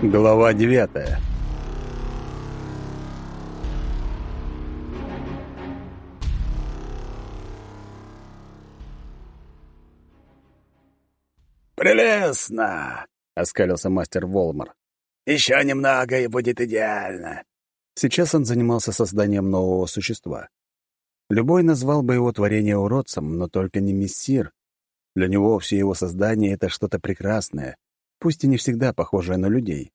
Глава девятая «Прелестно!» — оскалился мастер Волмар. «Еще немного, и будет идеально!» Сейчас он занимался созданием нового существа. Любой назвал бы его творение уродцем, но только не мессир. Для него все его создание — это что-то прекрасное, пусть и не всегда похожее на людей.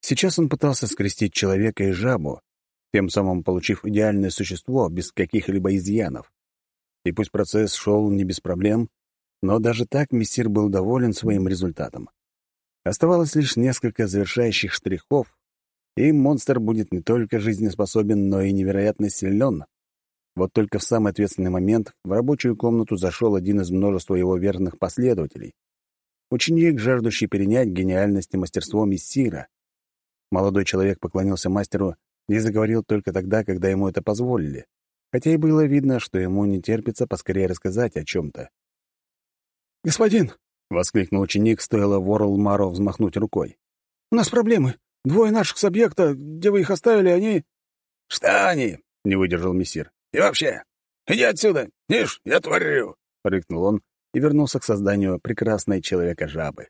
Сейчас он пытался скрестить человека и жабу, тем самым получив идеальное существо без каких-либо изъянов. И пусть процесс шел не без проблем, но даже так мессир был доволен своим результатом. Оставалось лишь несколько завершающих штрихов, и монстр будет не только жизнеспособен, но и невероятно силен. Вот только в самый ответственный момент в рабочую комнату зашел один из множества его верных последователей. Ученик, жаждущий перенять гениальность и мастерство мессира. Молодой человек поклонился мастеру и заговорил только тогда, когда ему это позволили, хотя и было видно, что ему не терпится поскорее рассказать о чем-то. «Господин!» — воскликнул ученик, стоило Ворлмару взмахнуть рукой. «У нас проблемы. Двое наших с объекта, где вы их оставили, они...» «Что они?» — не выдержал мессир. «И вообще, иди отсюда! Ишь, я творю!» — рыкнул он и вернулся к созданию прекрасной человека-жабы.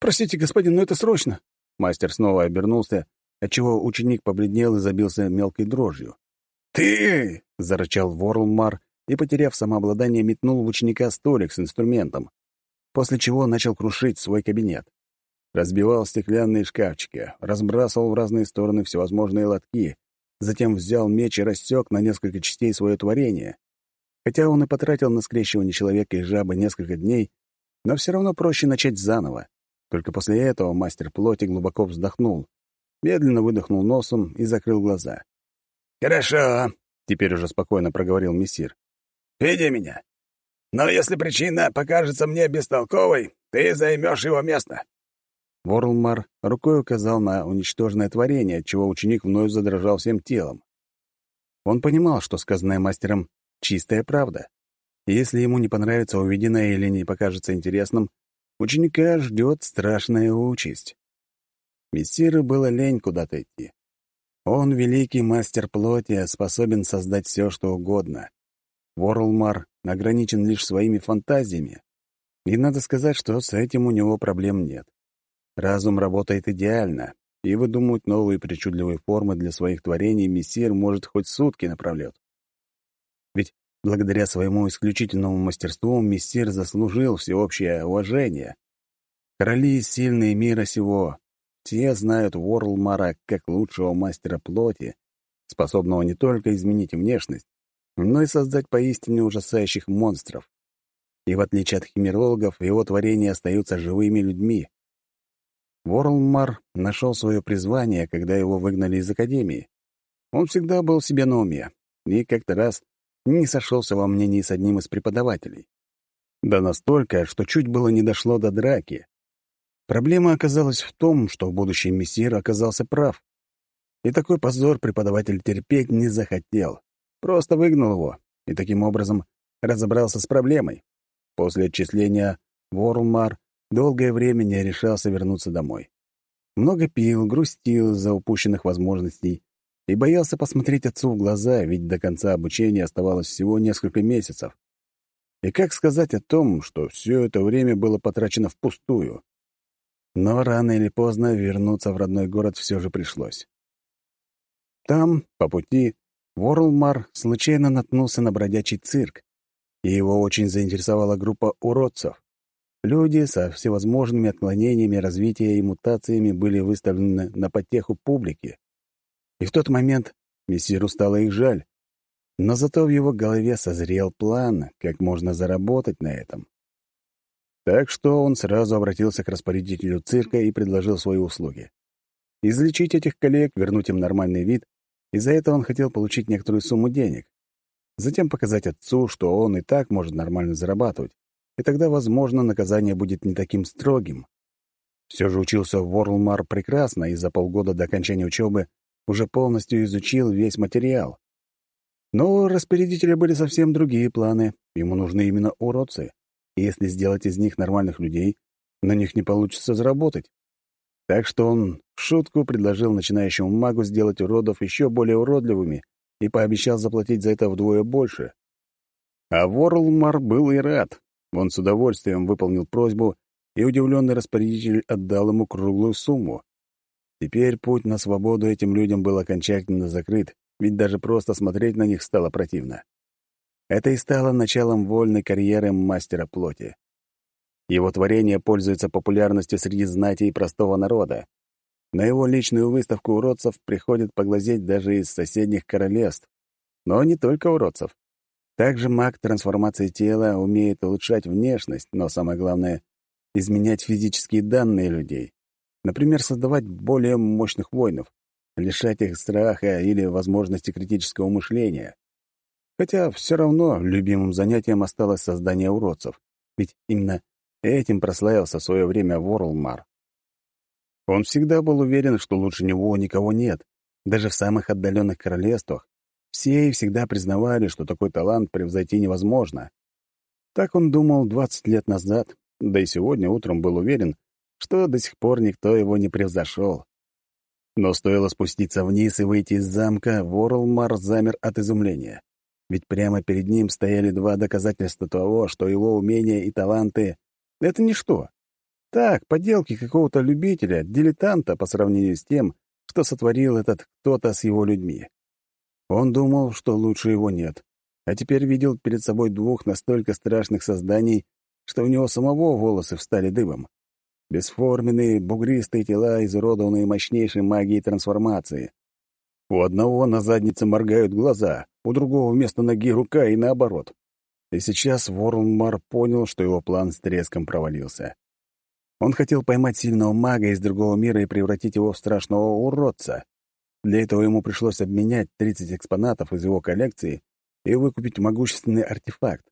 «Простите, господин, но это срочно!» Мастер снова обернулся, отчего ученик побледнел и забился мелкой дрожью. «Ты!» — зарычал Ворлмар и, потеряв самообладание, метнул в ученика столик с инструментом, после чего начал крушить свой кабинет. Разбивал стеклянные шкафчики, разбрасывал в разные стороны всевозможные лотки, затем взял меч и рассек на несколько частей свое творение. Хотя он и потратил на скрещивание человека и жабы несколько дней, но все равно проще начать заново. Только после этого мастер плоти глубоко вздохнул, медленно выдохнул носом и закрыл глаза. «Хорошо», — теперь уже спокойно проговорил мессир. Веди меня. Но если причина покажется мне бестолковой, ты займешь его место». Ворлмар рукой указал на уничтоженное творение, отчего ученик вновь задрожал всем телом. Он понимал, что сказанное мастером — чистая правда. Если ему не понравится увиденное или не покажется интересным, ученика ждет страшная участь. Мессиру было лень куда-то идти. Он великий мастер плоти, способен создать все, что угодно. Ворлмар ограничен лишь своими фантазиями, и надо сказать, что с этим у него проблем нет. Разум работает идеально, и выдумывать новые причудливые формы для своих творений мессир может хоть сутки напролет. Благодаря своему исключительному мастерству мессир заслужил всеобщее уважение. Короли сильные мира сего, все знают Ворлмара как лучшего мастера плоти, способного не только изменить внешность, но и создать поистине ужасающих монстров. И в отличие от химерологов, его творения остаются живыми людьми. Ворлмар нашел свое призвание, когда его выгнали из Академии. Он всегда был себе на уме, и как-то раз не сошелся во мнении с одним из преподавателей. Да настолько, что чуть было не дошло до драки. Проблема оказалась в том, что будущий мессир оказался прав. И такой позор преподаватель терпеть не захотел. Просто выгнал его и таким образом разобрался с проблемой. После отчисления Ворлмар долгое время не решался вернуться домой. Много пил, грустил из-за упущенных возможностей и боялся посмотреть отцу в глаза, ведь до конца обучения оставалось всего несколько месяцев. И как сказать о том, что все это время было потрачено впустую? Но рано или поздно вернуться в родной город все же пришлось. Там, по пути, Ворлмар случайно наткнулся на бродячий цирк, и его очень заинтересовала группа уродцев. Люди со всевозможными отклонениями развития и мутациями были выставлены на потеху публики. И в тот момент мессиру стало их жаль, но зато в его голове созрел план, как можно заработать на этом. Так что он сразу обратился к распорядителю цирка и предложил свои услуги. Излечить этих коллег, вернуть им нормальный вид и за это он хотел получить некоторую сумму денег. Затем показать отцу, что он и так может нормально зарабатывать, и тогда, возможно, наказание будет не таким строгим. Все же учился в Ворлмар прекрасно и за полгода до окончания учебы уже полностью изучил весь материал. Но у распорядителя были совсем другие планы. Ему нужны именно уродцы. И если сделать из них нормальных людей, на них не получится заработать. Так что он в шутку предложил начинающему магу сделать уродов еще более уродливыми и пообещал заплатить за это вдвое больше. А Ворлмар был и рад. Он с удовольствием выполнил просьбу, и удивленный распорядитель отдал ему круглую сумму. Теперь путь на свободу этим людям был окончательно закрыт, ведь даже просто смотреть на них стало противно. Это и стало началом вольной карьеры мастера плоти. Его творение пользуется популярностью среди знати и простого народа. На его личную выставку уродцев приходят поглазеть даже из соседних королевств. Но не только уродцев. Также маг трансформации тела умеет улучшать внешность, но самое главное — изменять физические данные людей. Например, создавать более мощных воинов, лишать их страха или возможности критического мышления. Хотя все равно любимым занятием осталось создание уродцев, ведь именно этим прославился в свое время Ворлмар. Он всегда был уверен, что лучше него никого нет, даже в самых отдаленных королевствах. Все и всегда признавали, что такой талант превзойти невозможно. Так он думал 20 лет назад, да и сегодня утром был уверен, что до сих пор никто его не превзошел. Но стоило спуститься вниз и выйти из замка, Ворлмар замер от изумления. Ведь прямо перед ним стояли два доказательства того, что его умения и таланты — это ничто. Так, поделки какого-то любителя, дилетанта по сравнению с тем, что сотворил этот кто-то с его людьми. Он думал, что лучше его нет, а теперь видел перед собой двух настолько страшных созданий, что у него самого волосы встали дыбом. Бесформенные, бугристые тела, изуродованные мощнейшей магией трансформации. У одного на заднице моргают глаза, у другого вместо ноги рука и наоборот. И сейчас Ворлмар понял, что его план с треском провалился. Он хотел поймать сильного мага из другого мира и превратить его в страшного уродца. Для этого ему пришлось обменять 30 экспонатов из его коллекции и выкупить могущественный артефакт.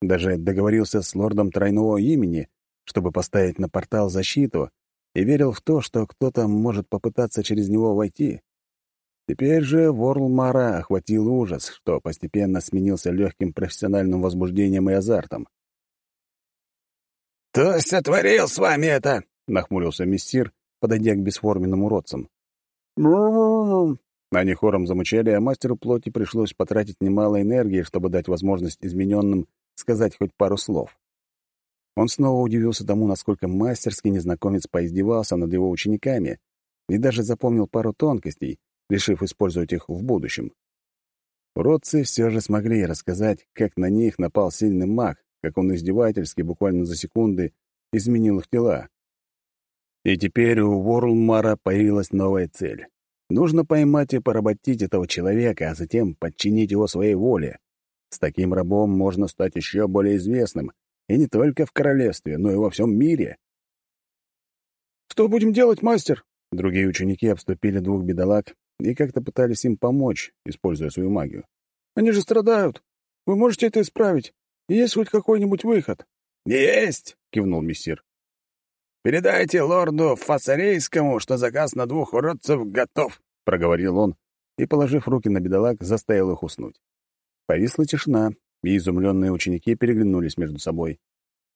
Даже договорился с лордом тройного имени, чтобы поставить на портал защиту, и верил в то, что кто-то может попытаться через него войти. Теперь же Ворлмара охватил ужас, что постепенно сменился легким профессиональным возбуждением и азартом. «Кто сотворил с вами это?» — нахмурился мессир, подойдя к бесформенным уродцам. Они хором замучали, а мастеру плоти пришлось потратить немало энергии, чтобы дать возможность измененным сказать хоть пару слов. Он снова удивился тому, насколько мастерски незнакомец поиздевался над его учениками и даже запомнил пару тонкостей, решив использовать их в будущем. Уродцы все же смогли рассказать, как на них напал сильный маг, как он издевательски, буквально за секунды, изменил их тела. И теперь у Ворлмара появилась новая цель. Нужно поймать и поработить этого человека, а затем подчинить его своей воле. С таким рабом можно стать еще более известным, и не только в королевстве, но и во всем мире. «Что будем делать, мастер?» Другие ученики обступили двух бедолаг и как-то пытались им помочь, используя свою магию. «Они же страдают. Вы можете это исправить? Есть хоть какой-нибудь выход?» «Есть!» — кивнул мессир. «Передайте лорду Фасарейскому, что заказ на двух уродцев готов», — проговорил он и, положив руки на бедолаг, заставил их уснуть. Повисла тишина, и изумленные ученики переглянулись между собой.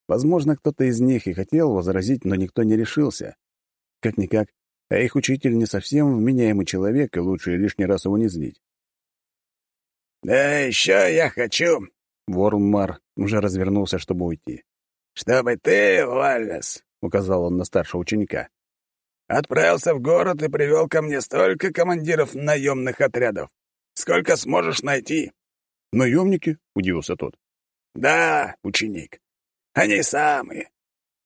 Возможно, кто-то из них и хотел возразить, но никто не решился. Как-никак, а их учитель не совсем вменяемый человек, и лучше лишний раз его не злить. «Да еще я хочу...» Ворлмар уже развернулся, чтобы уйти. «Чтобы ты, Валлес, — указал он на старшего ученика, — отправился в город и привел ко мне столько командиров наемных отрядов, сколько сможешь найти». «Наемники?» — удивился тот. «Да, ученик, они самые.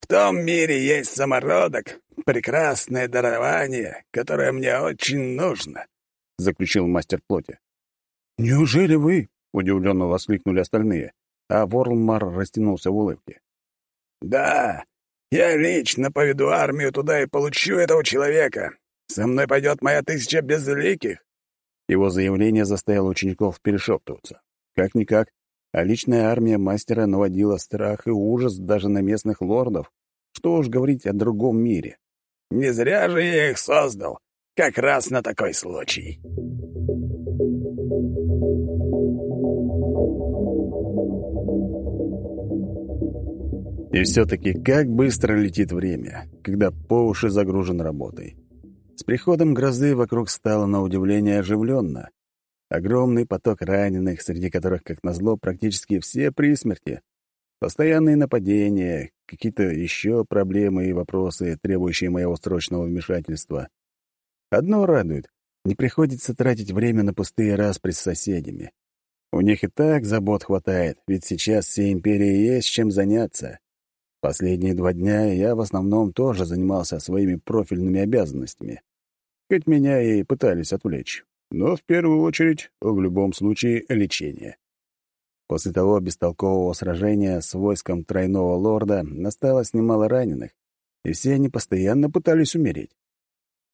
В том мире есть самородок, прекрасное дарование, которое мне очень нужно», — заключил мастер плоти. «Неужели вы?» — удивленно воскликнули остальные, а Ворлмар растянулся в улыбке. «Да, я лично поведу армию туда и получу этого человека. Со мной пойдет моя тысяча безликих». Его заявление заставило учеников перешептываться. Как-никак, а личная армия мастера наводила страх и ужас даже на местных лордов. Что уж говорить о другом мире. «Не зря же я их создал. Как раз на такой случай». И все-таки как быстро летит время. когда по уши загружен работой. С приходом грозы вокруг стало на удивление оживленно. Огромный поток раненых, среди которых, как назло, практически все при смерти. Постоянные нападения, какие-то еще проблемы и вопросы, требующие моего срочного вмешательства. Одно радует — не приходится тратить время на пустые распри с соседями. У них и так забот хватает, ведь сейчас всей империи есть чем заняться. Последние два дня я в основном тоже занимался своими профильными обязанностями. Хоть меня и пытались отвлечь. Но в первую очередь, в любом случае, лечение. После того бестолкового сражения с войском тройного лорда осталось немало раненых, и все они постоянно пытались умереть.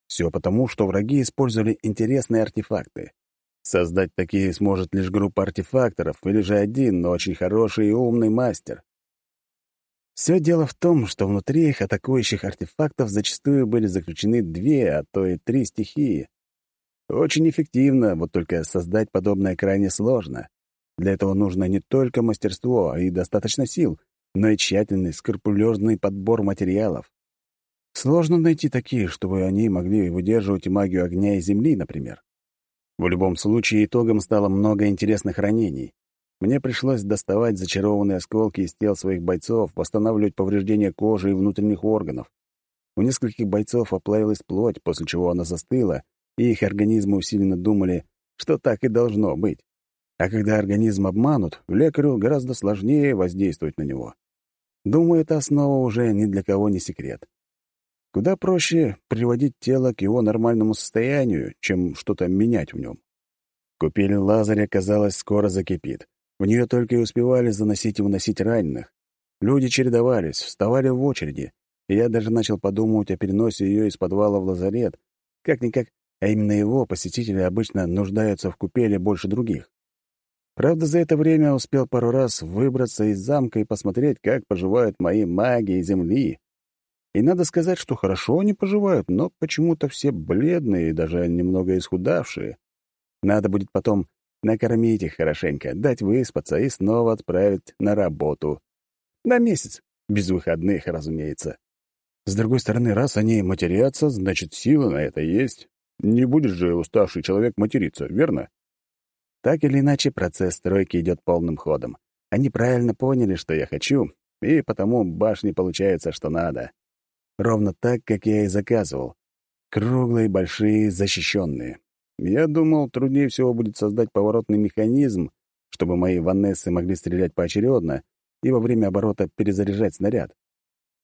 Все потому, что враги использовали интересные артефакты. Создать такие сможет лишь группа артефакторов или же один, но очень хороший и умный мастер. Все дело в том, что внутри их атакующих артефактов зачастую были заключены две, а то и три стихии. Очень эффективно, вот только создать подобное крайне сложно. Для этого нужно не только мастерство и достаточно сил, но и тщательный, скрупулезный подбор материалов. Сложно найти такие, чтобы они могли выдерживать магию огня и земли, например. В любом случае, итогом стало много интересных ранений. Мне пришлось доставать зачарованные осколки из тел своих бойцов, восстанавливать повреждения кожи и внутренних органов. У нескольких бойцов оплавилась плоть, после чего она застыла, их организмы усиленно думали, что так и должно быть. А когда организм обманут, лекарю гораздо сложнее воздействовать на него. Думаю, эта основа уже ни для кого не секрет. Куда проще приводить тело к его нормальному состоянию, чем что-то менять в нем. Купель Лазаря, казалось, скоро закипит. В нее только и успевали заносить и уносить раненых. Люди чередовались, вставали в очереди, и я даже начал подумывать о переносе ее из подвала в лазарет. Как-никак, а именно его посетители обычно нуждаются в купеле больше других. Правда, за это время успел пару раз выбраться из замка и посмотреть, как поживают мои маги и земли. И надо сказать, что хорошо они поживают, но почему-то все бледные и даже немного исхудавшие. Надо будет потом накормить их хорошенько, дать выспаться и снова отправить на работу. На месяц. Без выходных, разумеется. С другой стороны, раз они матерятся, значит, силы на это есть. Не будешь же уставший человек материться, верно? Так или иначе, процесс стройки идет полным ходом. Они правильно поняли, что я хочу, и потому башни получается, что надо. Ровно так, как я и заказывал. Круглые, большие, защищенные. Я думал, труднее всего будет создать поворотный механизм, чтобы мои ванессы могли стрелять поочередно и во время оборота перезаряжать снаряд.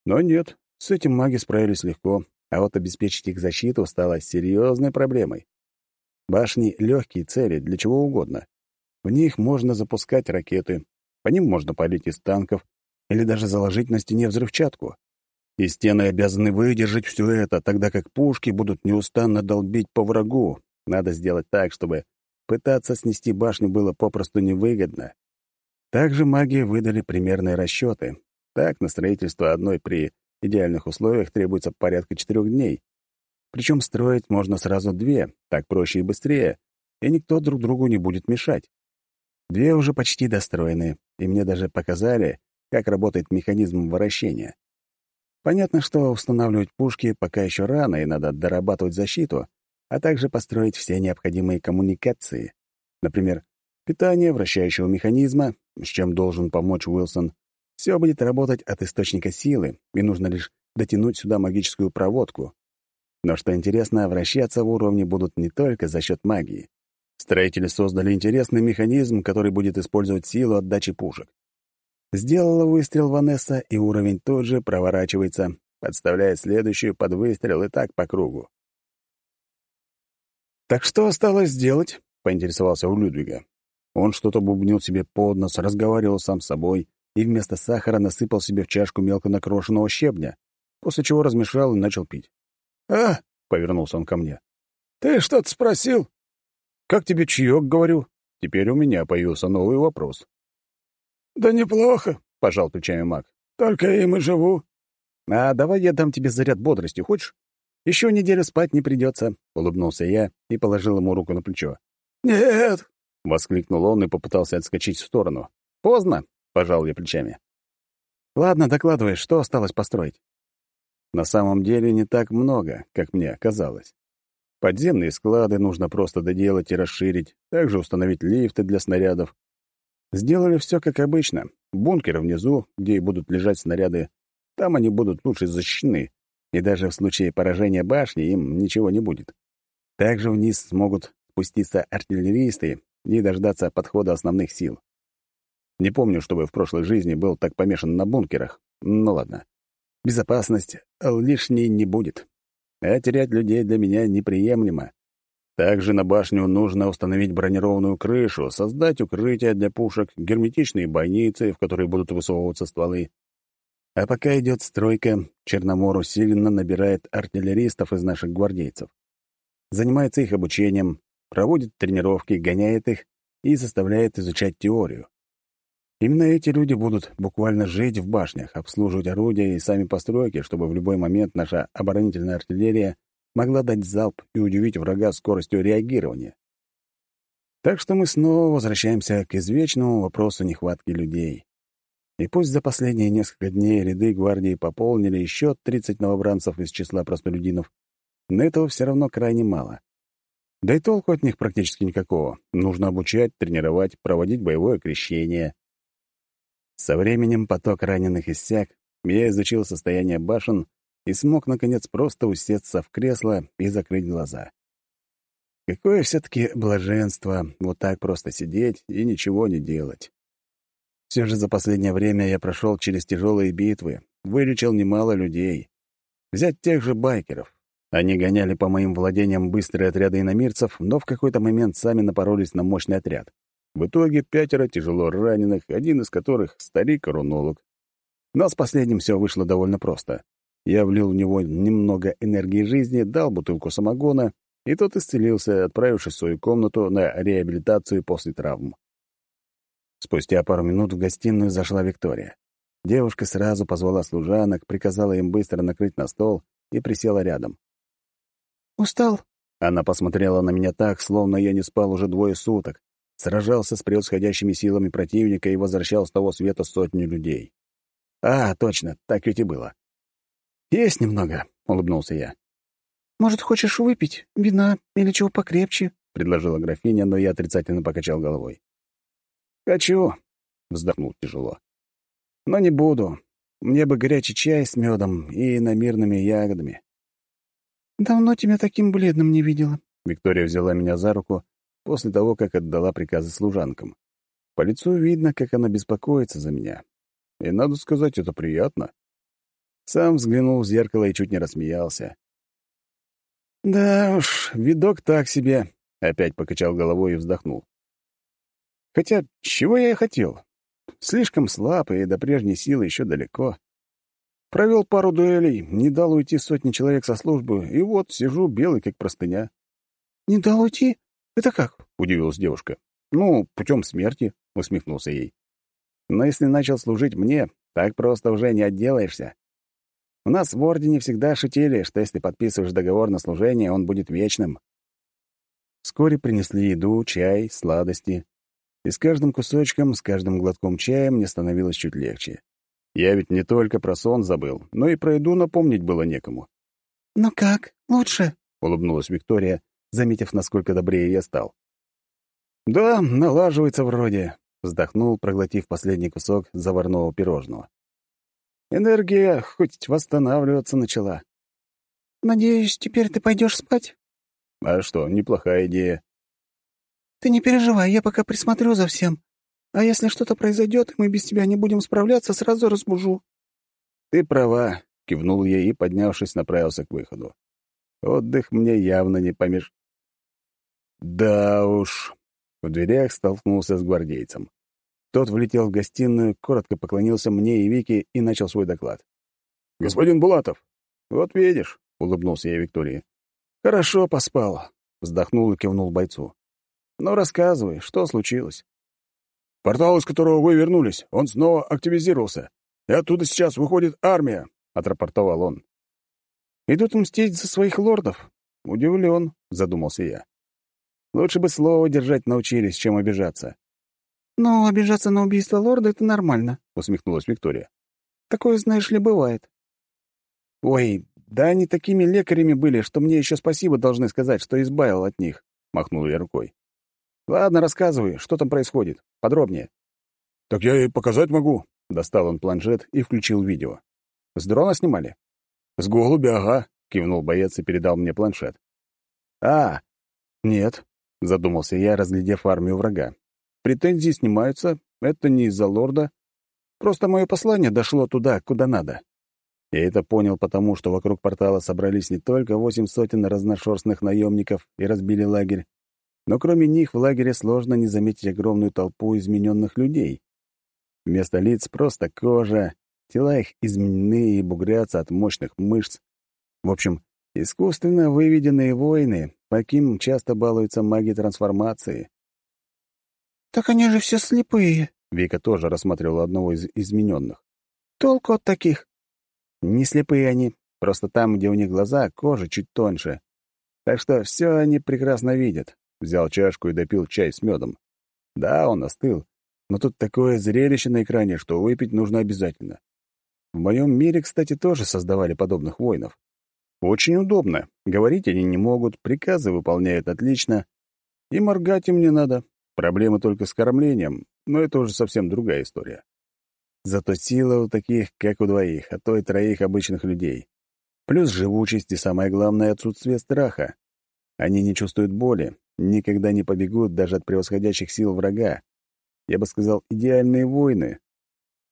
Но нет, с этим маги справились легко, а вот обеспечить их защиту стало серьезной проблемой. Башни — легкие цели для чего угодно. В них можно запускать ракеты, по ним можно палить из танков или даже заложить на стене взрывчатку. И стены обязаны выдержать все это, тогда как пушки будут неустанно долбить по врагу. Надо сделать так, чтобы пытаться снести башню было попросту невыгодно. Также маги выдали примерные расчеты. Так, на строительство одной при идеальных условиях требуется порядка четырех дней. Причем строить можно сразу две, так проще и быстрее, и никто друг другу не будет мешать. Две уже почти достроены, и мне даже показали, как работает механизм вращения. Понятно, что устанавливать пушки пока еще рано, и надо дорабатывать защиту, а также построить все необходимые коммуникации. Например, питание вращающего механизма, с чем должен помочь Уилсон. Все будет работать от источника силы, и нужно лишь дотянуть сюда магическую проводку. Но что интересно, вращаться в уровне будут не только за счет магии. Строители создали интересный механизм, который будет использовать силу отдачи пушек. Сделала выстрел Ванесса, и уровень тут же проворачивается, подставляя следующую под выстрел и так по кругу. «Так что осталось сделать?» — поинтересовался у Людвига. Он что-то бубнил себе под нос, разговаривал сам с собой и вместо сахара насыпал себе в чашку мелко накрошенного щебня, после чего размешал и начал пить. «А?» — повернулся он ко мне. «Ты что-то спросил?» «Как тебе чаек?» — говорю. Теперь у меня появился новый вопрос. «Да неплохо», — пожал плечами маг. «Только им и живу». «А давай я дам тебе заряд бодрости, хочешь? Еще неделю спать не придется», — улыбнулся я и положил ему руку на плечо. «Нет!» — воскликнул он и попытался отскочить в сторону. «Поздно», — пожал я плечами. «Ладно, докладывай, что осталось построить?» На самом деле не так много, как мне казалось. Подземные склады нужно просто доделать и расширить, также установить лифты для снарядов. Сделали все как обычно. Бункеры внизу, где и будут лежать снаряды, там они будут лучше защищены, и даже в случае поражения башни им ничего не будет. Также вниз смогут спуститься артиллеристы и дождаться подхода основных сил. Не помню, чтобы в прошлой жизни был так помешан на бункерах. Ну ладно. Безопасность лишней не будет а терять людей для меня неприемлемо. Также на башню нужно установить бронированную крышу, создать укрытия для пушек, герметичные бойницы, в которые будут высовываться стволы. А пока идет стройка, Черномор усиленно набирает артиллеристов из наших гвардейцев. Занимается их обучением, проводит тренировки, гоняет их и заставляет изучать теорию. Именно эти люди будут буквально жить в башнях, обслуживать орудия и сами постройки, чтобы в любой момент наша оборонительная артиллерия могла дать залп и удивить врага скоростью реагирования. Так что мы снова возвращаемся к извечному вопросу нехватки людей. И пусть за последние несколько дней ряды гвардии пополнили еще 30 новобранцев из числа простолюдинов, но этого все равно крайне мало. Да и толку от них практически никакого. Нужно обучать, тренировать, проводить боевое крещение. Со временем поток раненых иссяк, я изучил состояние башен и смог, наконец, просто усесться в кресло и закрыть глаза. Какое все-таки блаженство вот так просто сидеть и ничего не делать. Все же за последнее время я прошел через тяжелые битвы, вылечил немало людей. Взять тех же байкеров. Они гоняли по моим владениям быстрые отряды иномирцев, но в какой-то момент сами напоролись на мощный отряд. В итоге пятеро тяжело раненых, один из которых — старик-рунолог. Но с последним все вышло довольно просто. Я влил в него немного энергии жизни, дал бутылку самогона, и тот исцелился, отправившись в свою комнату на реабилитацию после травм. Спустя пару минут в гостиную зашла Виктория. Девушка сразу позвала служанок, приказала им быстро накрыть на стол и присела рядом. «Устал?» Она посмотрела на меня так, словно я не спал уже двое суток, сражался с превосходящими силами противника и возвращал с того света сотни людей. А, точно, так ведь и было. «Есть немного», — улыбнулся я. «Может, хочешь выпить? Вина или чего покрепче?» — предложила графиня, но я отрицательно покачал головой. «Хочу», — вздохнул тяжело. «Но не буду. Мне бы горячий чай с медом и намирными ягодами». «Давно тебя таким бледным не видела». Виктория взяла меня за руку после того, как отдала приказы служанкам. По лицу видно, как она беспокоится за меня. И, надо сказать, это приятно. Сам взглянул в зеркало и чуть не рассмеялся. «Да уж, видок так себе», — опять покачал головой и вздохнул. «Хотя, чего я и хотел? Слишком слаб, и до прежней силы еще далеко. Провел пару дуэлей, не дал уйти сотни человек со службы, и вот сижу белый, как простыня». «Не дал уйти? «Это как?» — удивилась девушка. «Ну, путем смерти», — усмехнулся ей. «Но если начал служить мне, так просто уже не отделаешься. У нас в Ордене всегда шутили, что если подписываешь договор на служение, он будет вечным». Вскоре принесли еду, чай, сладости. И с каждым кусочком, с каждым глотком чая мне становилось чуть легче. Я ведь не только про сон забыл, но и про еду напомнить было некому. «Ну как, лучше?» — улыбнулась Виктория, заметив, насколько добрее я стал. «Да, налаживается вроде», — вздохнул, проглотив последний кусок заварного пирожного. «Энергия хоть восстанавливаться начала». «Надеюсь, теперь ты пойдешь спать?» «А что, неплохая идея». «Ты не переживай, я пока присмотрю за всем. А если что-то произойдет, и мы без тебя не будем справляться, сразу разбужу». «Ты права», — кивнул я и, поднявшись, направился к выходу. Отдых мне явно не помеш... Да уж. В дверях столкнулся с гвардейцем. Тот влетел в гостиную, коротко поклонился мне и Вике и начал свой доклад. «Господин Булатов, вот видишь», — улыбнулся я Виктории. «Хорошо поспал», — вздохнул и кивнул бойцу. «Ну, рассказывай, что случилось?» «Портал, из которого вы вернулись, он снова активизировался, и оттуда сейчас выходит армия», — отрапортовал он. «Идут мстить за своих лордов?» «Удивлен», — задумался я. Лучше бы слово держать научились, чем обижаться. «Но обижаться на убийство лорда — это нормально», — усмехнулась Виктория. «Такое, знаешь ли, бывает». «Ой, да они такими лекарями были, что мне еще спасибо должны сказать, что избавил от них», — махнул я рукой. «Ладно, рассказывай, что там происходит. Подробнее». «Так я и показать могу», — достал он планшет и включил видео. «С дрона снимали?» «С голубя, ага», — кивнул боец и передал мне планшет. «А, нет», — задумался я, разглядев армию врага. «Претензии снимаются, это не из-за лорда. Просто мое послание дошло туда, куда надо». Я это понял потому, что вокруг портала собрались не только восемь сотен разношерстных наемников и разбили лагерь, но кроме них в лагере сложно не заметить огромную толпу измененных людей. Вместо лиц просто кожа, тела их изменены и бугрятся от мощных мышц. В общем, искусственно выведенные воины, каким часто балуются маги трансформации. «Так они же все слепые», — Вика тоже рассматривала одного из измененных. «Толку от таких?» Не слепые они, просто там, где у них глаза, кожа чуть тоньше. Так что все они прекрасно видят. Взял чашку и допил чай с медом. Да, он остыл, но тут такое зрелище на экране, что выпить нужно обязательно. В моем мире, кстати, тоже создавали подобных воинов. Очень удобно. Говорить они не могут, приказы выполняют отлично. И моргать им не надо. Проблемы только с кормлением, но это уже совсем другая история. Зато сила у таких, как у двоих, а то и троих обычных людей. Плюс живучесть и, самое главное, отсутствие страха. Они не чувствуют боли, никогда не побегут даже от превосходящих сил врага. Я бы сказал, идеальные воины.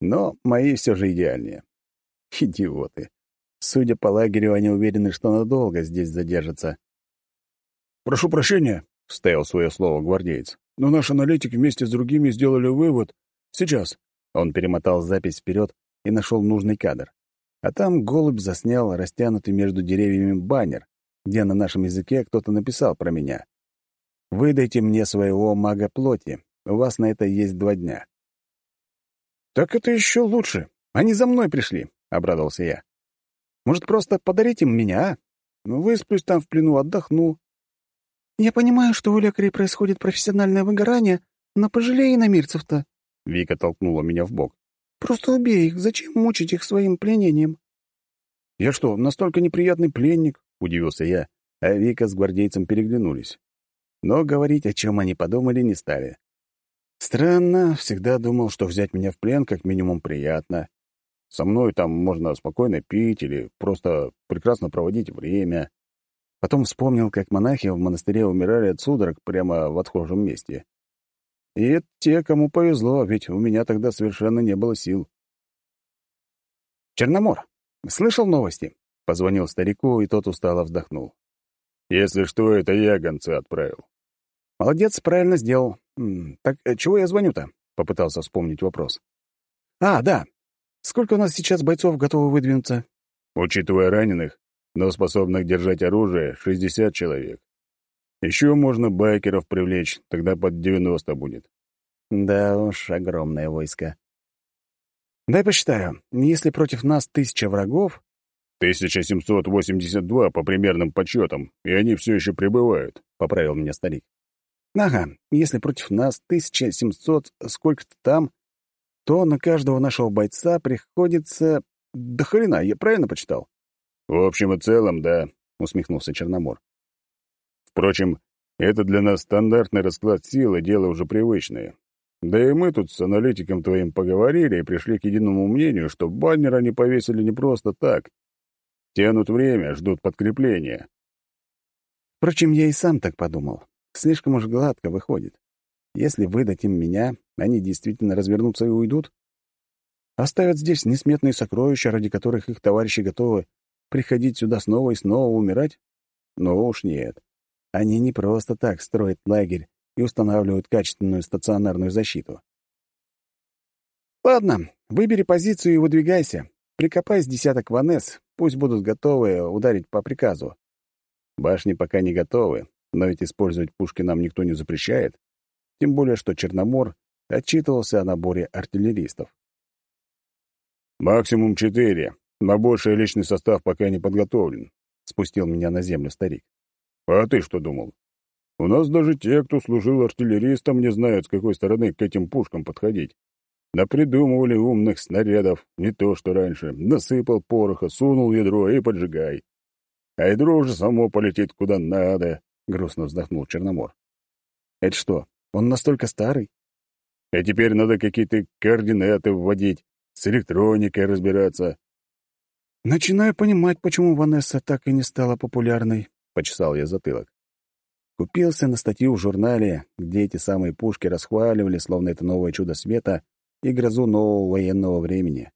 Но мои все же идеальнее. Идиоты. Судя по лагерю, они уверены, что надолго здесь задержатся. «Прошу прощения», — вставил свое слово гвардеец, «но наш аналитик вместе с другими сделали вывод. Сейчас. Он перемотал запись вперед и нашел нужный кадр. А там голубь заснял растянутый между деревьями баннер, где на нашем языке кто-то написал про меня. «Выдайте мне своего мага плоти. У вас на это есть два дня». «Так это еще лучше. Они за мной пришли», — обрадовался я. «Может, просто подарить им меня, а? Ну, высплюсь там в плену, отдохну». «Я понимаю, что у лекарей происходит профессиональное выгорание, но пожалей иномирцев-то», Вика толкнула меня в бок. «Просто убей их. Зачем мучить их своим пленением?» «Я что, настолько неприятный пленник?» — удивился я, а Вика с гвардейцем переглянулись. Но говорить, о чем они подумали, не стали. Странно, всегда думал, что взять меня в плен как минимум приятно. Со мной там можно спокойно пить или просто прекрасно проводить время. Потом вспомнил, как монахи в монастыре умирали от судорог прямо в отхожем месте. И это те, кому повезло, ведь у меня тогда совершенно не было сил. «Черномор, слышал новости?» — позвонил старику, и тот устало вздохнул. «Если что, это я гонца отправил». «Молодец, правильно сделал. Так э, чего я звоню-то?» — попытался вспомнить вопрос. «А, да. Сколько у нас сейчас бойцов готовы выдвинуться?» «Учитывая раненых, но способных держать оружие, 60 человек. Еще можно байкеров привлечь, тогда под 90 будет. Да уж, огромное войско. Дай посчитаю. Если против нас тысяча врагов... 1782 по примерным подсчетам, и они все еще прибывают, — поправил меня старик. Ага, если против нас 1700 сколько-то там, то на каждого нашего бойца приходится... До хрена, я правильно почитал? В общем и целом, да, — усмехнулся Черномор. Впрочем, это для нас стандартный расклад сил и дело уже привычное. Да и мы тут с аналитиком твоим поговорили и пришли к единому мнению, что баннер они повесили не просто так. Тянут время, ждут подкрепления. Впрочем, я и сам так подумал. Слишком уж гладко выходит. Если выдать им меня, они действительно развернутся и уйдут? Оставят здесь несметные сокровища, ради которых их товарищи готовы приходить сюда снова и снова умирать? Ну уж нет. Они не просто так строят лагерь и устанавливают качественную стационарную защиту. Ладно, выбери позицию и выдвигайся. Прикопай с десяток ванес, пусть будут готовы ударить по приказу. Башни пока не готовы, но ведь использовать пушки нам никто не запрещает. Тем более, что Черномор отчитывался о наборе артиллеристов. «Максимум четыре. На больший личный состав пока не подготовлен», — спустил меня на землю старик. А ты что думал? У нас даже те, кто служил артиллеристом, не знают, с какой стороны к этим пушкам подходить. Напридумывали умных снарядов, не то что раньше. Насыпал пороха, сунул ядро и поджигай. А ядро уже само полетит куда надо, — грустно вздохнул Черномор. Это что, он настолько старый? А теперь надо какие-то координаты вводить, с электроникой разбираться. Начинаю понимать, почему Ванесса так и не стала популярной, — почесал я затылок. Купился на статью в журнале, где эти самые пушки расхваливали, словно это новое чудо света и грозу нового военного времени.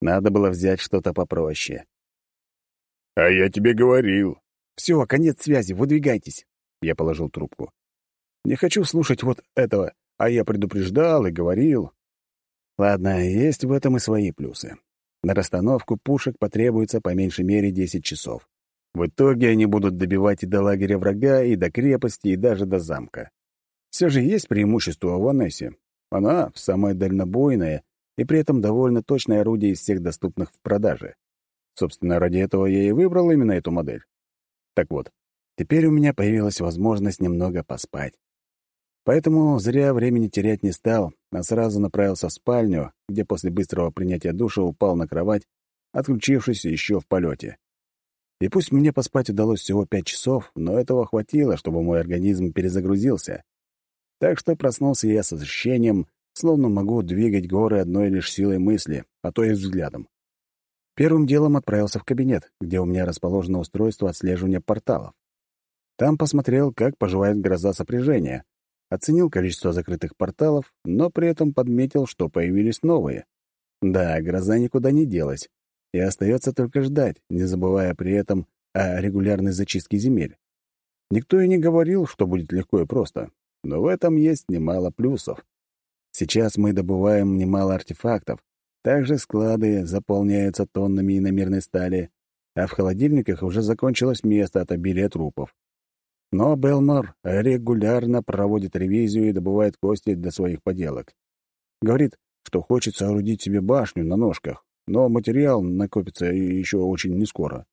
Надо было взять что-то попроще. «А я тебе говорил». «Все, конец связи, выдвигайтесь». Я положил трубку. «Не хочу слушать вот этого, а я предупреждал и говорил». Ладно, есть в этом и свои плюсы. На расстановку пушек потребуется по меньшей мере 10 часов. В итоге они будут добивать и до лагеря врага, и до крепости, и даже до замка. Все же есть преимущество у Ванесси. Она самая дальнобойная и при этом довольно точное орудие из всех доступных в продаже. Собственно, ради этого я и выбрал именно эту модель. Так вот, теперь у меня появилась возможность немного поспать. Поэтому зря времени терять не стал, а сразу направился в спальню, где после быстрого принятия душа упал на кровать, отключившись еще в полете. И пусть мне поспать удалось всего пять часов, но этого хватило, чтобы мой организм перезагрузился. Так что проснулся я с ощущением, словно могу двигать горы одной лишь силой мысли, а то и взглядом. Первым делом отправился в кабинет, где у меня расположено устройство отслеживания порталов. Там посмотрел, как поживает гроза сопряжения, оценил количество закрытых порталов, но при этом подметил, что появились новые. Да, гроза никуда не делась, и остается только ждать, не забывая при этом о регулярной зачистке земель. Никто и не говорил, что будет легко и просто, но в этом есть немало плюсов. Сейчас мы добываем немало артефактов, также склады заполняются тоннами иномерной стали, а в холодильниках уже закончилось место от обилия трупов. Но Белмор регулярно проводит ревизию и добывает кости для своих поделок. Говорит, что хочет соорудить себе башню на ножках, но материал накопится еще очень нескоро.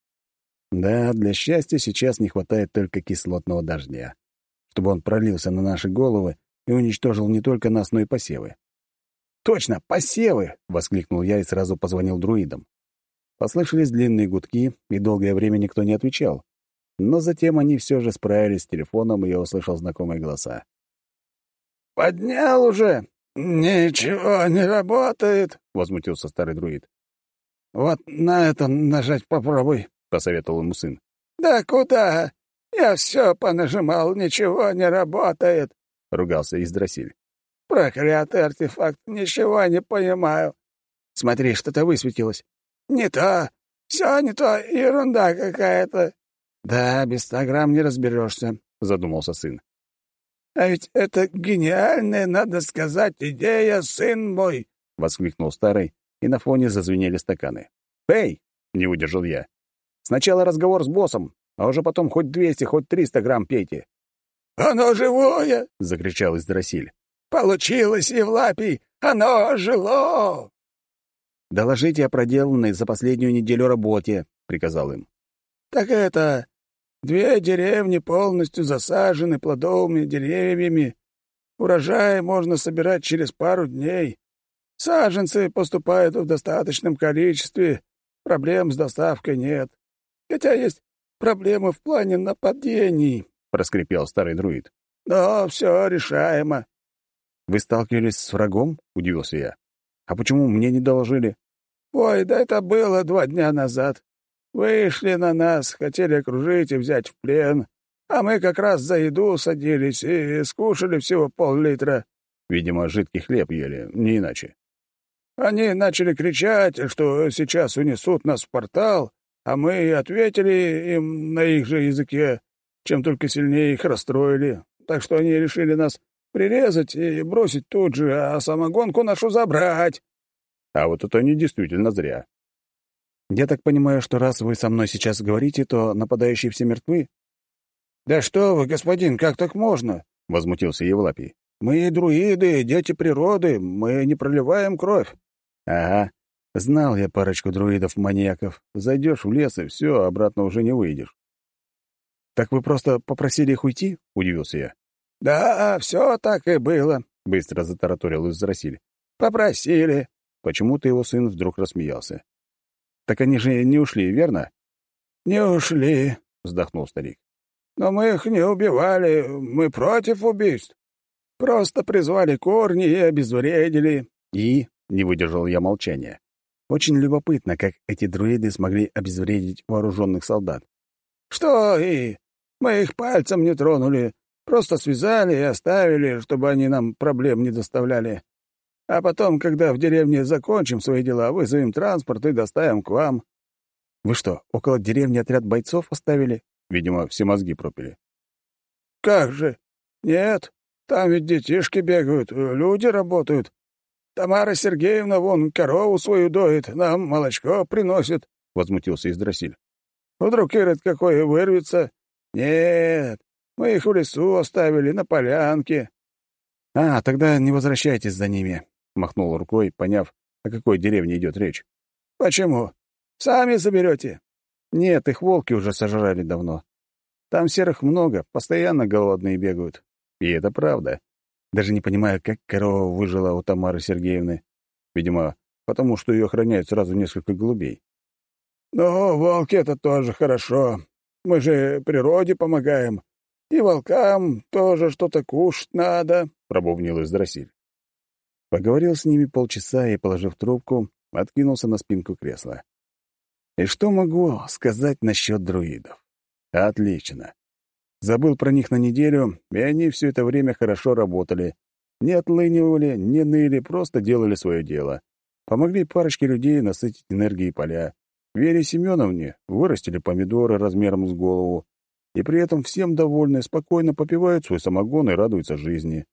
Да, для счастья сейчас не хватает только кислотного дождя, чтобы он пролился на наши головы и уничтожил не только нас, но и посевы. «Точно, посевы!» — воскликнул я и сразу позвонил друидам. Послышались длинные гудки, и долгое время никто не отвечал. Но затем они все же справились с телефоном, и я услышал знакомые голоса. «Поднял уже? Ничего не работает!» — возмутился старый друид. «Вот на это нажать попробуй», — посоветовал ему сын. «Да куда? Я все понажимал, ничего не работает», — ругался Издрасиль. «Проклятый артефакт, ничего не понимаю». «Смотри, что-то высветилось». «Не то. Все не то. Ерунда какая-то». «Да, без ста грамм не разберешься», — задумался сын. «А ведь это гениальная, надо сказать, идея, сын мой!» — воскликнул старый, и на фоне зазвенели стаканы. «Эй!» — не выдержал я. «Сначала разговор с боссом, а уже потом хоть двести, хоть триста грамм пейте». «Оно живое!» — закричал Издрасиль. «Получилось, Евлапий! Оно жило!» «Доложите о проделанной за последнюю неделю работе», — приказал им. «Так это... Две деревни полностью засажены плодовыми деревьями. Урожай можно собирать через пару дней. Саженцы поступают в достаточном количестве, проблем с доставкой нет. Хотя есть проблемы в плане нападений», — проскрипел старый друид. «Но все решаемо». «Вы сталкивались с врагом?» — удивился я. «А почему мне не доложили?» «Ой, да это было два дня назад. Вышли на нас, хотели окружить и взять в плен, а мы как раз за еду садились и скушали всего пол-литра. Видимо, жидкий хлеб ели, не иначе. Они начали кричать, что сейчас унесут нас в портал, а мы ответили им на их же языке, чем только сильнее их расстроили. Так что они решили нас прирезать и бросить тут же, а самогонку нашу забрать. А вот это они действительно зря. Я так понимаю, что раз вы со мной сейчас говорите, то нападающие все мертвы? Да что вы, господин, как так можно? возмутился Евлапий. Мы друиды, дети природы, мы не проливаем кровь. Ага. Знал я парочку друидов-маньяков. Зайдешь в лес, и все, обратно уже не выйдешь. «Так вы просто попросили их уйти?» — удивился я. «Да, все так и было», — быстро затараторил Израсиль. Попросили». Почему-то его сын вдруг рассмеялся. «Так они же не ушли, верно?» «Не ушли», — вздохнул старик. «Но мы их не убивали, мы против убийств. Просто призвали корни и обезвредили». «И?» — не выдержал я молчания. Очень любопытно, как эти друиды смогли обезвредить вооруженных солдат. «Что и? Мы их пальцем не тронули, просто связали и оставили, чтобы они нам проблем не доставляли. А потом, когда в деревне закончим свои дела, вызовем транспорт и доставим к вам». «Вы что, около деревни отряд бойцов оставили?» Видимо, все мозги пропили. «Как же? Нет, там ведь детишки бегают, люди работают. Тамара Сергеевна вон корову свою доит, нам молочко приносит», — возмутился Издрасиль. «Вдруг Ирод какой вырвется? Нет, мы их в лесу оставили, на полянке». «А, тогда не возвращайтесь за ними», — махнул рукой, поняв, о какой деревне идет речь. «Почему? Сами заберете?» «Нет, их волки уже сожрали давно. Там серых много, постоянно голодные бегают. И это правда. Даже не понимаю, как корова выжила у Тамары Сергеевны. Видимо, потому что ее охраняют сразу несколько голубей. «Ну, волки — это тоже хорошо. Мы же природе помогаем. И волкам тоже что-то кушать надо», — пробубнил Издрасиль. Поговорил с ними полчаса и, положив трубку, откинулся на спинку кресла. И что могу сказать насчет друидов? Отлично. Забыл про них на неделю, и они все это время хорошо работали. Не отлынивали, не ныли, просто делали свое дело. Помогли парочке людей насытить энергией поля. Вере Семеновне вырастили помидоры размером с голову. И при этом всем довольны, спокойно попивают свой самогон и радуются жизни.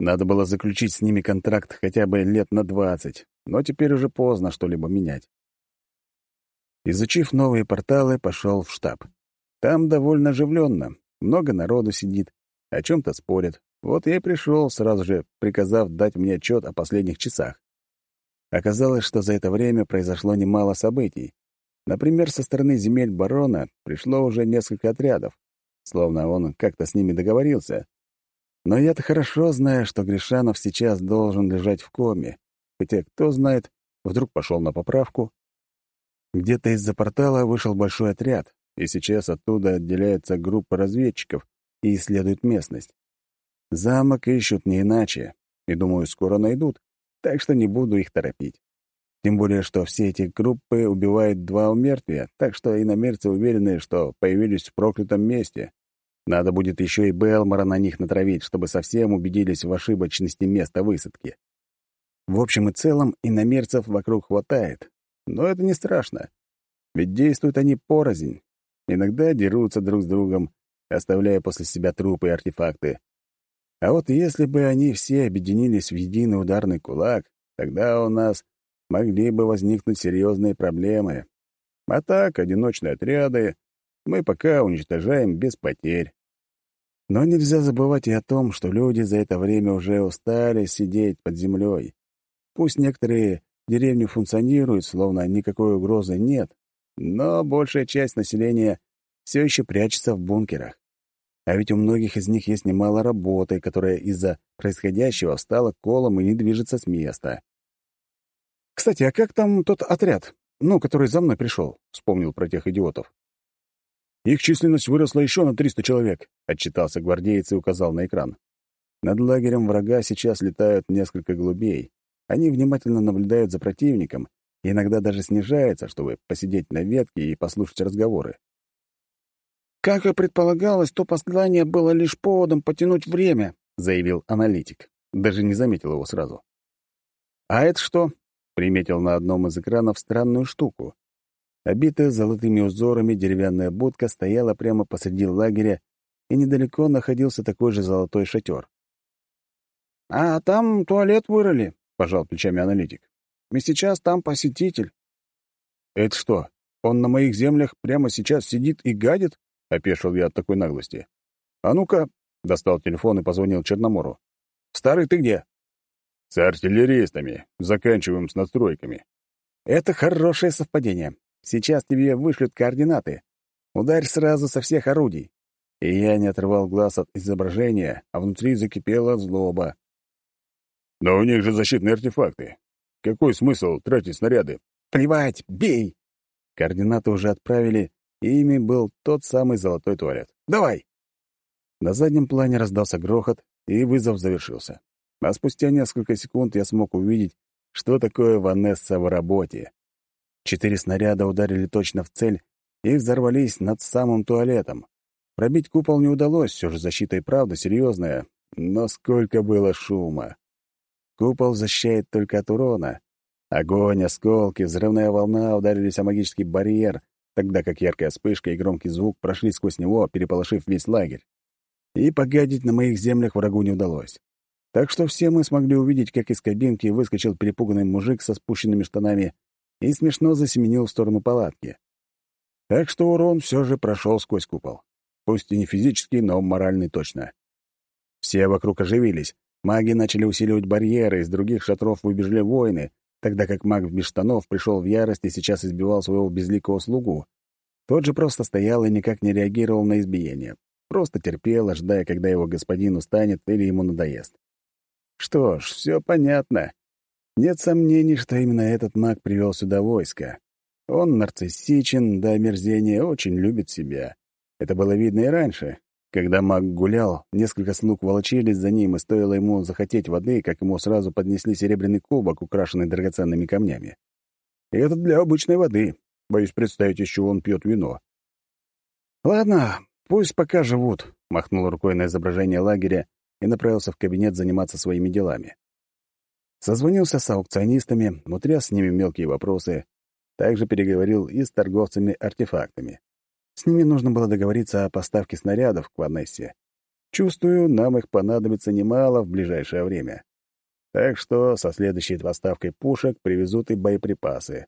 Надо было заключить с ними контракт хотя бы лет на двадцать, но теперь уже поздно что-либо менять. Изучив новые порталы, пошел в штаб. Там довольно оживленно, много народу сидит, о чем-то спорят. Вот я и пришел, сразу же приказав дать мне отчет о последних часах. Оказалось, что за это время произошло немало событий. Например, со стороны земель барона пришло уже несколько отрядов, словно он как-то с ними договорился. Но я-то хорошо знаю, что Гришанов сейчас должен лежать в коме, хотя кто знает, вдруг пошел на поправку. Где-то из-за портала вышел большой отряд, и сейчас оттуда отделяется группа разведчиков и исследуют местность. Замок ищут не иначе, и, думаю, скоро найдут, так что не буду их торопить. Тем более, что все эти группы убивают два умертвия, так что иномерцы уверены, что появились в проклятом месте. Надо будет еще и Белмора на них натравить, чтобы совсем убедились в ошибочности места высадки. В общем и целом, иномерцев вокруг хватает. Но это не страшно. Ведь действуют они порознь, Иногда дерутся друг с другом, оставляя после себя трупы и артефакты. А вот если бы они все объединились в единый ударный кулак, тогда у нас могли бы возникнуть серьезные проблемы. А так, одиночные отряды мы пока уничтожаем без потерь. Но нельзя забывать и о том, что люди за это время уже устали сидеть под землей. Пусть некоторые деревни функционируют, словно никакой угрозы нет, но большая часть населения все еще прячется в бункерах. А ведь у многих из них есть немало работы, которая из-за происходящего стала колом и не движется с места. «Кстати, а как там тот отряд, ну, который за мной пришел?» — вспомнил про тех идиотов. «Их численность выросла еще на 300 человек», — отчитался гвардеец и указал на экран. Над лагерем врага сейчас летают несколько голубей. Они внимательно наблюдают за противником и иногда даже снижается, чтобы посидеть на ветке и послушать разговоры. «Как и предполагалось, то послание было лишь поводом потянуть время», — заявил аналитик. Даже не заметил его сразу. «А это что?» — приметил на одном из экранов странную штуку. Обитая золотыми узорами деревянная будка стояла прямо посреди лагеря, и недалеко находился такой же золотой шатер. «А там туалет вырыли», — пожал плечами аналитик. И сейчас там посетитель». «Это что, он на моих землях прямо сейчас сидит и гадит?» — опешил я от такой наглости. «А ну-ка!» — достал телефон и позвонил Черномору. «Старый, ты где?» «С артиллеристами. Заканчиваем с настройками». «Это хорошее совпадение. Сейчас тебе вышлют координаты. Ударь сразу со всех орудий». И я не отрывал глаз от изображения, а внутри закипела злоба. Но у них же защитные артефакты. Какой смысл тратить снаряды? Плевать, бей! Координаты уже отправили, и ими был тот самый золотой туалет. Давай! На заднем плане раздался грохот, и вызов завершился. А спустя несколько секунд я смог увидеть, что такое Ванесса в работе. Четыре снаряда ударили точно в цель и взорвались над самым туалетом. Пробить купол не удалось, все же защита и правда серьезная, но сколько было шума. Купол защищает только от урона. Огонь, осколки, взрывная волна ударились о магический барьер, тогда как яркая вспышка и громкий звук прошли сквозь него, переполошив весь лагерь. И погадить на моих землях врагу не удалось. Так что все мы смогли увидеть, как из кабинки выскочил перепуганный мужик со спущенными штанами и смешно засеменил в сторону палатки. Так что урон все же прошел сквозь купол. Пусть и не физический, но моральный точно. Все вокруг оживились. Маги начали усиливать барьеры, из других шатров выбежали воины, тогда как маг без штанов пришел в ярость и сейчас избивал своего безликого слугу. Тот же просто стоял и никак не реагировал на избиение. Просто терпел, ожидая, когда его господин устанет или ему надоест. Что ж, все понятно. Нет сомнений, что именно этот маг привел сюда войско. Он нарциссичен до омерзения, очень любит себя. Это было видно и раньше. Когда маг гулял, несколько слуг волочились за ним, и стоило ему захотеть воды, как ему сразу поднесли серебряный кубок, украшенный драгоценными камнями. И это для обычной воды. Боюсь представить, из чего он пьет вино. «Ладно, пусть пока живут», — махнул рукой на изображение лагеря и направился в кабинет заниматься своими делами. Созвонился с аукционистами, утряс с ними мелкие вопросы, также переговорил и с торговцами артефактами. С ними нужно было договориться о поставке снарядов к Ванессе. Чувствую, нам их понадобится немало в ближайшее время. Так что со следующей поставкой пушек привезут и боеприпасы.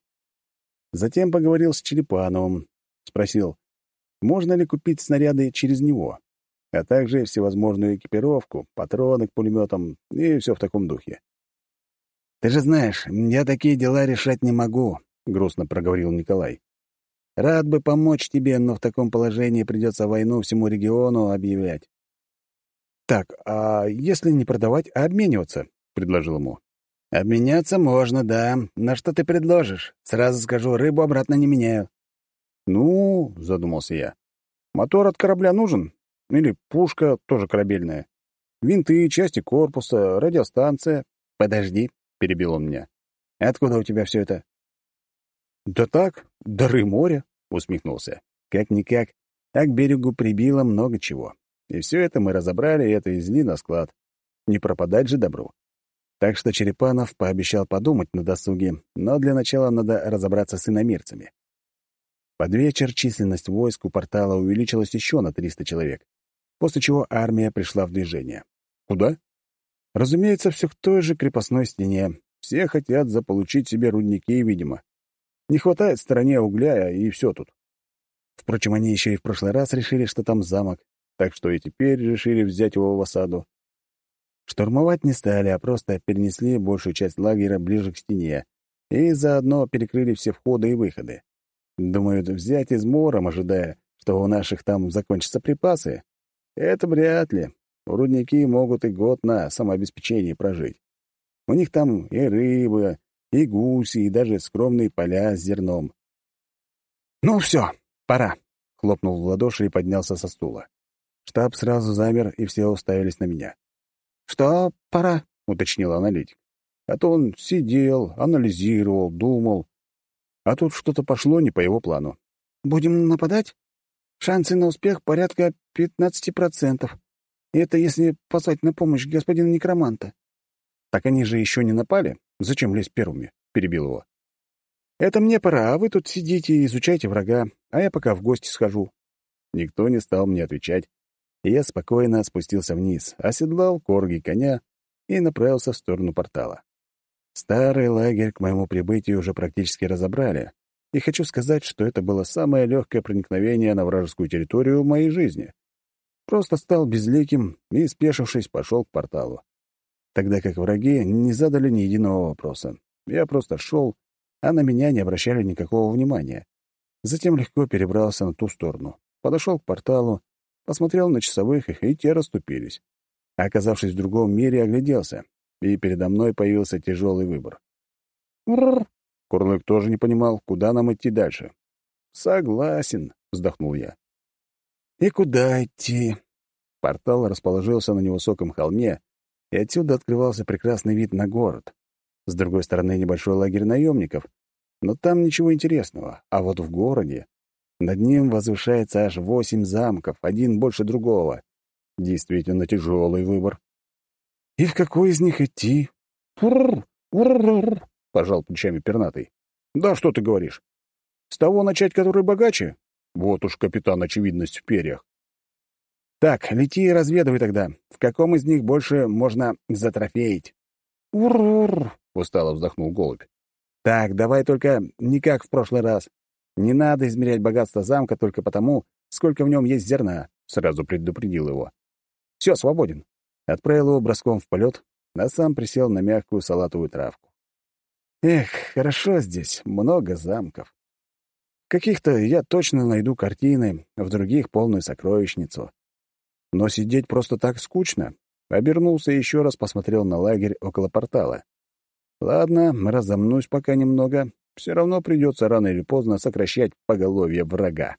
Затем поговорил с Черепановым, спросил, можно ли купить снаряды через него а также всевозможную экипировку, патроны к пулеметам и все в таком духе. «Ты же знаешь, я такие дела решать не могу», — грустно проговорил Николай. «Рад бы помочь тебе, но в таком положении придется войну всему региону объявлять». «Так, а если не продавать, а обмениваться?» — предложил ему. «Обменяться можно, да. На что ты предложишь? Сразу скажу, рыбу обратно не меняю». «Ну, — задумался я, — мотор от корабля нужен, или пушка, тоже корабельная. Винты, части корпуса, радиостанция. Подожди, — перебил он меня. Откуда у тебя все это? Да так, дары моря, — усмехнулся. Как-никак, а к берегу прибило много чего. И все это мы разобрали и это везли на склад. Не пропадать же добру. Так что Черепанов пообещал подумать на досуге, но для начала надо разобраться с иномирцами. Под вечер численность войск у портала увеличилась еще на 300 человек после чего армия пришла в движение. Куда? Разумеется, все к той же крепостной стене. Все хотят заполучить себе рудники, видимо. Не хватает стороне угля, и все тут. Впрочем, они еще и в прошлый раз решили, что там замок, так что и теперь решили взять его в осаду. Штурмовать не стали, а просто перенесли большую часть лагеря ближе к стене и заодно перекрыли все входы и выходы. Думают, взять измором, ожидая, что у наших там закончатся припасы, это вряд ли. Рудники могут и год на самообеспечении прожить. У них там и рыба, и гуси, и даже скромные поля с зерном. «Ну все, пора», — хлопнул в ладоши и поднялся со стула. Штаб сразу замер, и все уставились на меня. «Что пора?» — уточнил аналитик. А то он сидел, анализировал, думал. А тут что-то пошло не по его плану. «Будем нападать?» Шансы на успех порядка 15%. Это если позвать на помощь господина некроманта. Так они же еще не напали. Зачем лезть первыми? Перебил его. Это мне пора, а вы тут сидите и изучайте врага, а я пока в гости схожу. Никто не стал мне отвечать, и я спокойно спустился вниз, оседлал корги коня и направился в сторону портала. Старый лагерь к моему прибытию уже практически разобрали, и хочу сказать, что это было самое легкое проникновение на вражескую территорию в моей жизни. Просто стал безликим и, спешившись, пошел к порталу. Тогда как враги не задали ни единого вопроса. Я просто шел, а на меня не обращали никакого внимания. Затем легко перебрался на ту сторону. Подошел к порталу, посмотрел на часовых, и те расступились. А оказавшись в другом мире, огляделся. и передо мной появился тяжелый выбор. «Рррр!» Курлык тоже не понимал, куда нам идти дальше. «Согласен», — вздохнул я. «И куда идти?» Портал расположился на невысоком холме, и отсюда открывался прекрасный вид на город. С другой стороны небольшой лагерь наемников, но там ничего интересного, а вот в городе над ним возвышается аж восемь замков, один больше другого. Действительно тяжелый выбор. «И в какой из них идти?» Пожал плечами пернатый. «Да что ты говоришь? С того начать, который богаче? Вот уж капитан очевидность в перьях. Так, лети и разведывай тогда, в каком из них больше можно затрофеить. «Ур-ур!» — устало вздохнул голубь. «Так, давай только не как в прошлый раз. Не надо измерять богатство замка только потому, сколько в нем есть зерна», — сразу предупредил его. «Все, свободен». Отправил его броском в полет, а сам присел на мягкую салатовую травку. «Эх, хорошо здесь, много замков. Каких-то я точно найду картины, в других — полную сокровищницу. Но сидеть просто так скучно. Обернулся и еще раз посмотрел на лагерь около портала. Ладно, разомнусь пока немного. Все равно придется рано или поздно сокращать поголовье врага.